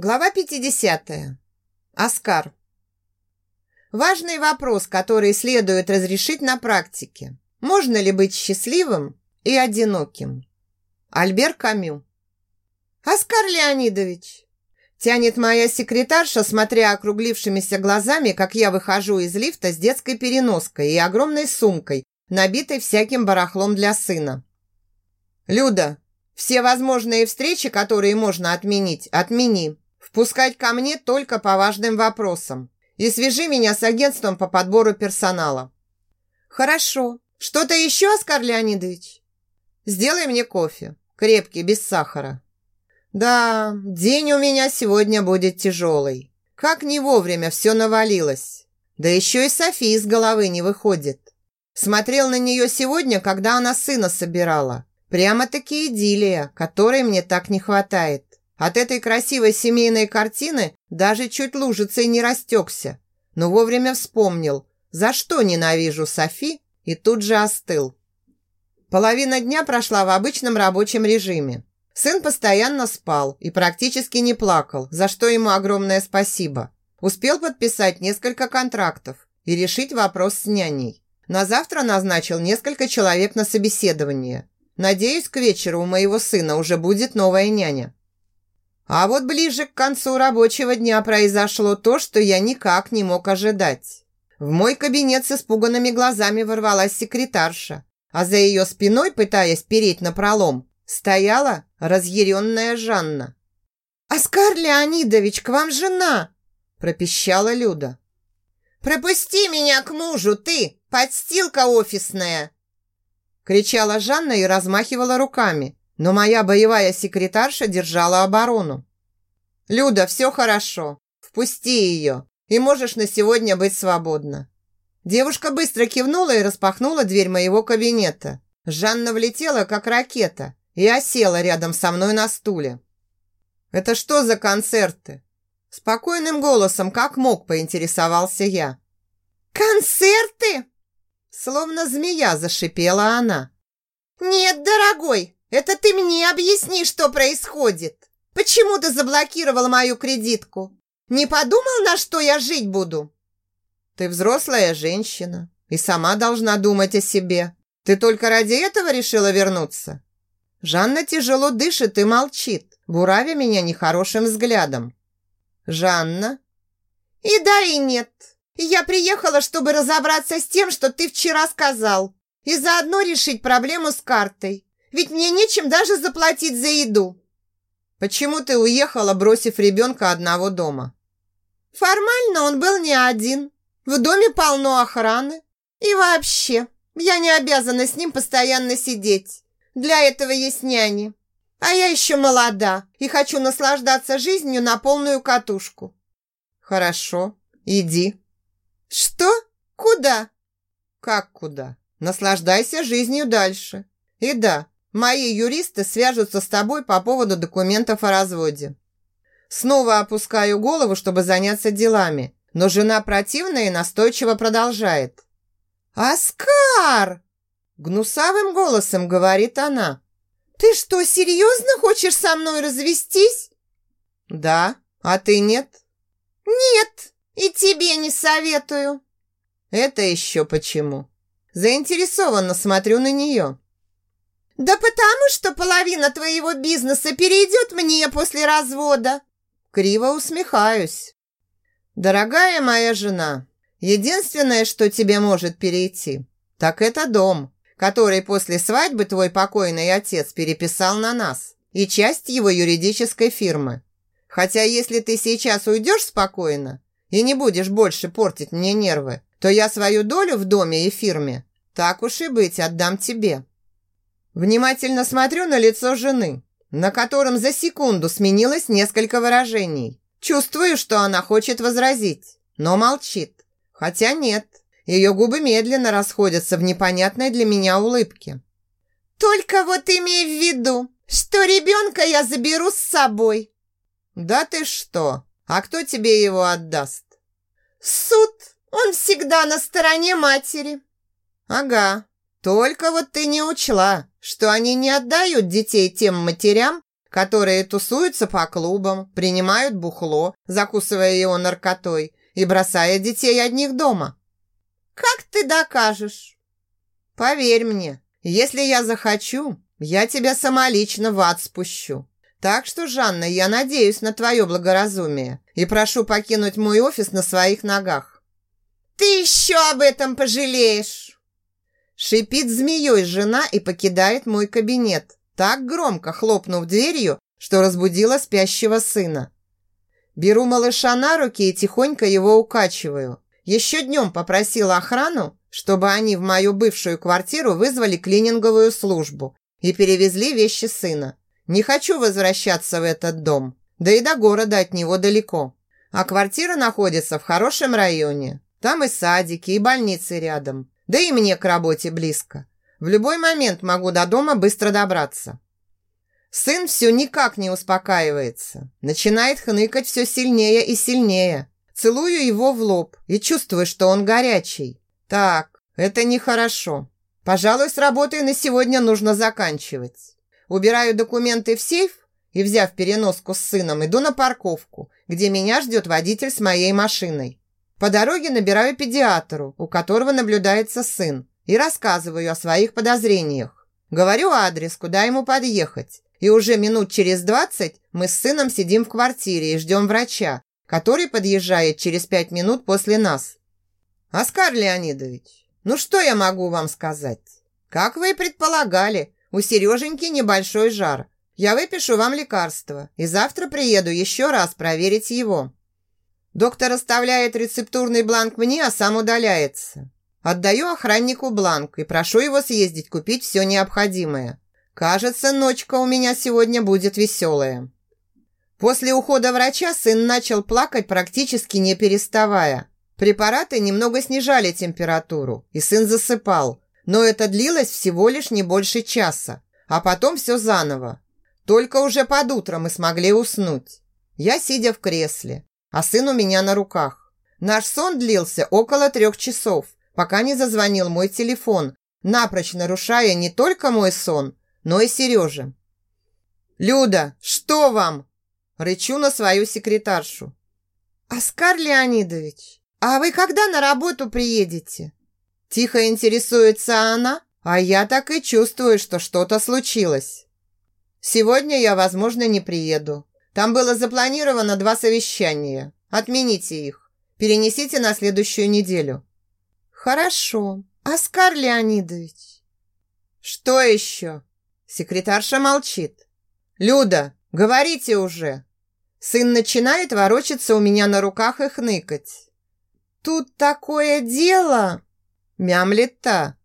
Глава 50. Оскар. Важный вопрос, который следует разрешить на практике. Можно ли быть счастливым и одиноким? Альбер Камю. Оскар Леонидович. Тянет моя секретарша, смотря округлившимися глазами, как я выхожу из лифта с детской переноской и огромной сумкой, набитой всяким барахлом для сына. Люда, все возможные встречи, которые можно отменить, отмени. Впускать ко мне только по важным вопросам. И свяжи меня с агентством по подбору персонала. Хорошо. Что-то еще, Оскар Леонидович? Сделай мне кофе. Крепкий, без сахара. Да, день у меня сегодня будет тяжелый. Как не вовремя все навалилось. Да еще и София из головы не выходит. Смотрел на нее сегодня, когда она сына собирала. Прямо-таки идиллия, которой мне так не хватает. От этой красивой семейной картины даже чуть лужицей не растекся, но вовремя вспомнил, за что ненавижу Софи, и тут же остыл. Половина дня прошла в обычном рабочем режиме. Сын постоянно спал и практически не плакал, за что ему огромное спасибо. Успел подписать несколько контрактов и решить вопрос с няней. На завтра назначил несколько человек на собеседование. Надеюсь, к вечеру у моего сына уже будет новая няня. А вот ближе к концу рабочего дня произошло то, что я никак не мог ожидать. В мой кабинет с испуганными глазами ворвалась секретарша, а за ее спиной, пытаясь переть на пролом, стояла разъяренная Жанна. «Оскар Леонидович, к вам жена!» – пропищала Люда. «Пропусти меня к мужу, ты, подстилка офисная!» кричала Жанна и размахивала руками, но моя боевая секретарша держала оборону. «Люда, все хорошо. Впусти ее, и можешь на сегодня быть свободна». Девушка быстро кивнула и распахнула дверь моего кабинета. Жанна влетела, как ракета, и осела рядом со мной на стуле. «Это что за концерты?» Спокойным голосом, как мог, поинтересовался я. «Концерты?» Словно змея зашипела она. «Нет, дорогой, это ты мне объясни, что происходит. Почему ты заблокировал мою кредитку? Не подумал, на что я жить буду? Ты взрослая женщина и сама должна думать о себе. Ты только ради этого решила вернуться? Жанна тяжело дышит и молчит, буравя меня нехорошим взглядом. Жанна? И да, и нет. Я приехала, чтобы разобраться с тем, что ты вчера сказал, и заодно решить проблему с картой. Ведь мне нечем даже заплатить за еду. Почему ты уехала, бросив ребенка одного дома? Формально он был не один. В доме полно охраны. И вообще, я не обязана с ним постоянно сидеть. Для этого есть няни. А я еще молода и хочу наслаждаться жизнью на полную катушку. Хорошо, иди. Что? Куда? Как куда? Наслаждайся жизнью дальше. И да, Мои юристы свяжутся с тобой по поводу документов о разводе. Снова опускаю голову, чтобы заняться делами, но жена противная и настойчиво продолжает. «Оскар!» Гнусавым голосом говорит она. «Ты что, серьезно хочешь со мной развестись?» «Да, а ты нет?» «Нет, и тебе не советую». «Это еще почему?» Заинтересованно смотрю на нее. «Да потому что половина твоего бизнеса перейдет мне после развода!» Криво усмехаюсь. «Дорогая моя жена, единственное, что тебе может перейти, так это дом, который после свадьбы твой покойный отец переписал на нас и часть его юридической фирмы. Хотя если ты сейчас уйдешь спокойно и не будешь больше портить мне нервы, то я свою долю в доме и фирме, так уж и быть, отдам тебе». Внимательно смотрю на лицо жены, на котором за секунду сменилось несколько выражений. Чувствую, что она хочет возразить, но молчит. Хотя нет, ее губы медленно расходятся в непонятной для меня улыбке. «Только вот имей в виду, что ребенка я заберу с собой». «Да ты что? А кто тебе его отдаст?» «Суд, он всегда на стороне матери». «Ага, только вот ты не учла, что они не отдают детей тем матерям, которые тусуются по клубам, принимают бухло, закусывая его наркотой и бросая детей одних дома. Как ты докажешь? Поверь мне, если я захочу, я тебя самолично в ад спущу. Так что, Жанна, я надеюсь на твое благоразумие и прошу покинуть мой офис на своих ногах. Ты еще об этом пожалеешь. Шипит змеей жена и покидает мой кабинет, так громко хлопнув дверью, что разбудила спящего сына. Беру малыша на руки и тихонько его укачиваю. Еще днем попросила охрану, чтобы они в мою бывшую квартиру вызвали клининговую службу и перевезли вещи сына. Не хочу возвращаться в этот дом, да и до города от него далеко. А квартира находится в хорошем районе. Там и садики, и больницы рядом. Да и мне к работе близко. В любой момент могу до дома быстро добраться. Сын все никак не успокаивается. Начинает хныкать все сильнее и сильнее. Целую его в лоб и чувствую, что он горячий. Так, это нехорошо. Пожалуй, с работой на сегодня нужно заканчивать. Убираю документы в сейф и, взяв переноску с сыном, иду на парковку, где меня ждет водитель с моей машиной. По дороге набираю педиатру, у которого наблюдается сын, и рассказываю о своих подозрениях. Говорю адрес, куда ему подъехать, и уже минут через двадцать мы с сыном сидим в квартире и ждем врача, который подъезжает через пять минут после нас. «Оскар Леонидович, ну что я могу вам сказать? Как вы и предполагали, у Сереженьки небольшой жар. Я выпишу вам лекарство и завтра приеду еще раз проверить его». Доктор оставляет рецептурный бланк мне, а сам удаляется. Отдаю охраннику бланк и прошу его съездить купить все необходимое. Кажется, ночка у меня сегодня будет веселая. После ухода врача сын начал плакать практически не переставая. Препараты немного снижали температуру, и сын засыпал. Но это длилось всего лишь не больше часа. А потом все заново. Только уже под утро мы смогли уснуть. Я сидя в кресле, а сын у меня на руках. Наш сон длился около трех часов, пока не зазвонил мой телефон, напрочь нарушая не только мой сон, но и Сережа. «Люда, что вам?» Рычу на свою секретаршу. «Оскар Леонидович, а вы когда на работу приедете?» Тихо интересуется она, а я так и чувствую, что что-то случилось. «Сегодня я, возможно, не приеду. Там было запланировано два совещания. Отмените их. Перенесите на следующую неделю». «Хорошо. Оскар Леонидович». «Что еще?» Секретарша молчит. «Люда, говорите уже!» Сын начинает ворочаться у меня на руках и хныкать. «Тут такое дело!» Мямлет та.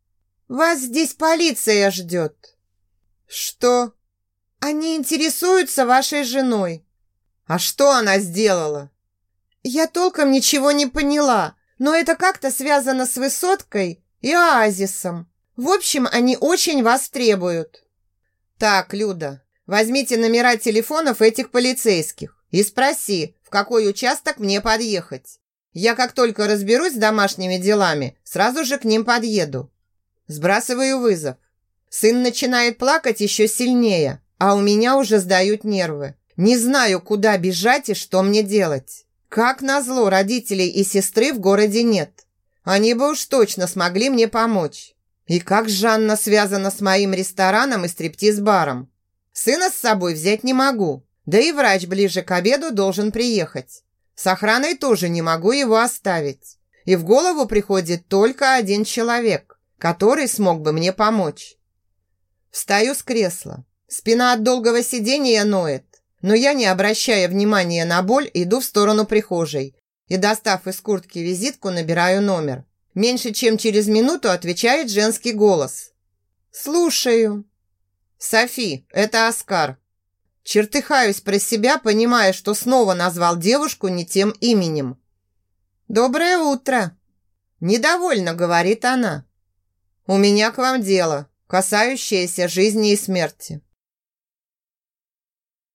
«Вас здесь полиция ждет». «Что?» «Они интересуются вашей женой». «А что она сделала?» «Я толком ничего не поняла, но это как-то связано с высоткой и оазисом. В общем, они очень вас требуют». «Так, Люда, возьмите номера телефонов этих полицейских и спроси, в какой участок мне подъехать. Я как только разберусь с домашними делами, сразу же к ним подъеду. Сбрасываю вызов. Сын начинает плакать еще сильнее, а у меня уже сдают нервы. Не знаю, куда бежать и что мне делать. Как назло, родителей и сестры в городе нет. Они бы уж точно смогли мне помочь. И как Жанна связана с моим рестораном и стриптиз-баром. Сына с собой взять не могу. Да и врач ближе к обеду должен приехать. С охраной тоже не могу его оставить. И в голову приходит только один человек, который смог бы мне помочь. Встаю с кресла. Спина от долгого сидения ноет. Но я, не обращая внимания на боль, иду в сторону прихожей и, достав из куртки визитку, набираю номер. Меньше чем через минуту отвечает женский голос. «Слушаю». «Софи, это Оскар. Чертыхаюсь про себя, понимая, что снова назвал девушку не тем именем. «Доброе утро!» «Недовольно», — говорит она. «У меня к вам дело, касающееся жизни и смерти.